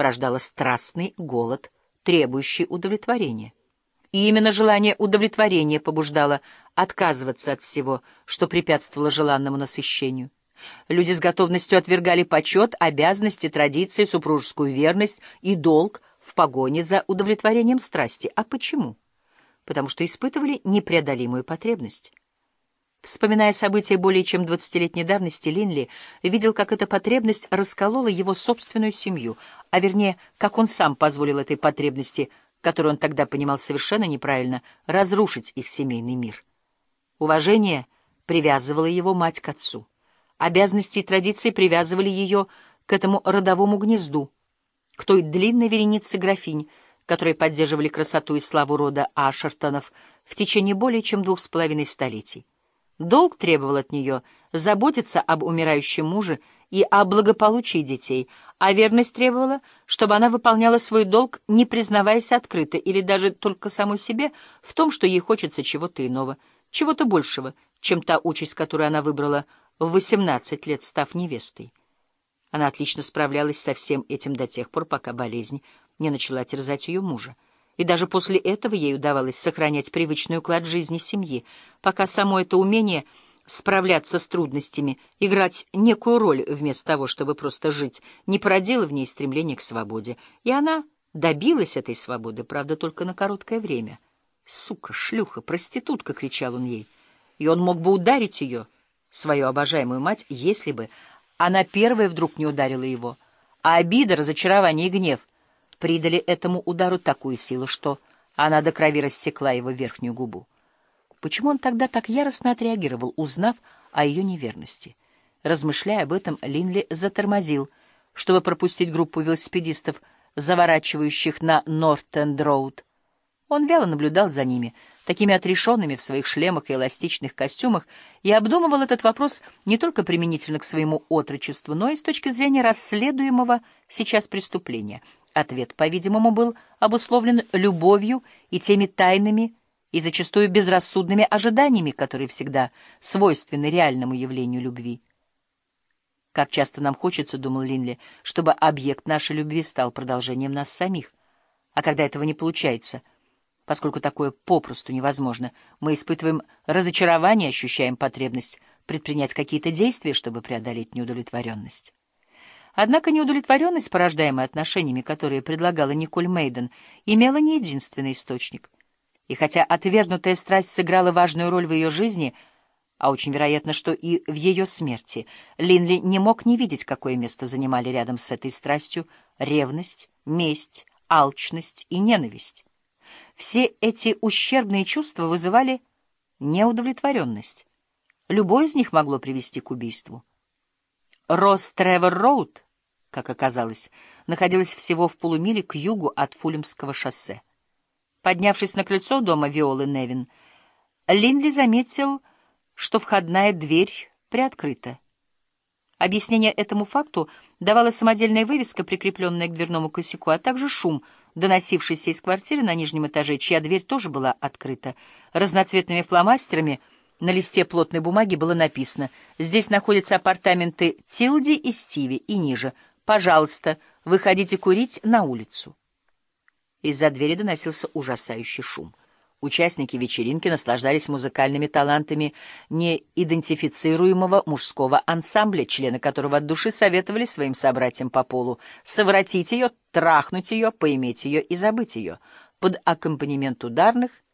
порождало страстный голод, требующий удовлетворения. И именно желание удовлетворения побуждало отказываться от всего, что препятствовало желанному насыщению. Люди с готовностью отвергали почет, обязанности, традиции, супружескую верность и долг в погоне за удовлетворением страсти. А почему? Потому что испытывали непреодолимую потребность. Вспоминая события более чем двадцатилетней давности, Линли видел, как эта потребность расколола его собственную семью, а вернее, как он сам позволил этой потребности, которую он тогда понимал совершенно неправильно, разрушить их семейный мир. Уважение привязывало его мать к отцу. Обязанности и традиции привязывали ее к этому родовому гнезду, к той длинной веренице графинь, которые поддерживали красоту и славу рода Ашертонов в течение более чем двух с половиной столетий. Долг требовал от нее заботиться об умирающем муже и о благополучии детей, а верность требовала, чтобы она выполняла свой долг, не признаваясь открыто или даже только самой себе в том, что ей хочется чего-то иного, чего-то большего, чем та участь, которую она выбрала в 18 лет, став невестой. Она отлично справлялась со всем этим до тех пор, пока болезнь не начала терзать ее мужа и даже после этого ей удавалось сохранять привычный уклад жизни семьи, пока само это умение справляться с трудностями, играть некую роль вместо того, чтобы просто жить, не породило в ней стремление к свободе. И она добилась этой свободы, правда, только на короткое время. «Сука, шлюха, проститутка!» — кричал он ей. И он мог бы ударить ее, свою обожаемую мать, если бы она первая вдруг не ударила его. А обида, разочарование и гнев придали этому удару такую силу, что она до крови рассекла его верхнюю губу. Почему он тогда так яростно отреагировал, узнав о ее неверности? Размышляя об этом, Линли затормозил, чтобы пропустить группу велосипедистов, заворачивающих на Нортенд-Роуд. Он вяло наблюдал за ними, такими отрешенными в своих шлемах и эластичных костюмах, и обдумывал этот вопрос не только применительно к своему отрочеству, но и с точки зрения расследуемого сейчас преступления — Ответ, по-видимому, был обусловлен любовью и теми тайными и зачастую безрассудными ожиданиями, которые всегда свойственны реальному явлению любви. Как часто нам хочется, — думал Линли, — чтобы объект нашей любви стал продолжением нас самих. А когда этого не получается, поскольку такое попросту невозможно, мы испытываем разочарование, ощущаем потребность предпринять какие-то действия, чтобы преодолеть неудовлетворенность. Однако неудовлетворенность, порождаемая отношениями, которые предлагала Николь Мейден, имела не единственный источник. И хотя отвергнутая страсть сыграла важную роль в ее жизни, а очень вероятно, что и в ее смерти, Линли не мог не видеть, какое место занимали рядом с этой страстью ревность, месть, алчность и ненависть. Все эти ущербные чувства вызывали неудовлетворенность. Любое из них могло привести к убийству. Росс Тревор Роуд, как оказалось, находилась всего в полумиле к югу от Фулемского шоссе. Поднявшись на крыльцо дома Виолы Невин, Линли заметил, что входная дверь приоткрыта. Объяснение этому факту давала самодельная вывеска, прикрепленная к дверному косяку, а также шум, доносившийся из квартиры на нижнем этаже, чья дверь тоже была открыта. Разноцветными фломастерами — на листе плотной бумаги было написано «Здесь находятся апартаменты Тилди и Стиви» и ниже «Пожалуйста, выходите курить на улицу». Из-за двери доносился ужасающий шум. Участники вечеринки наслаждались музыкальными талантами неидентифицируемого мужского ансамбля, члены которого от души советовали своим собратьям по полу совратить ее, трахнуть ее, поиметь ее и забыть ее под аккомпанемент ударных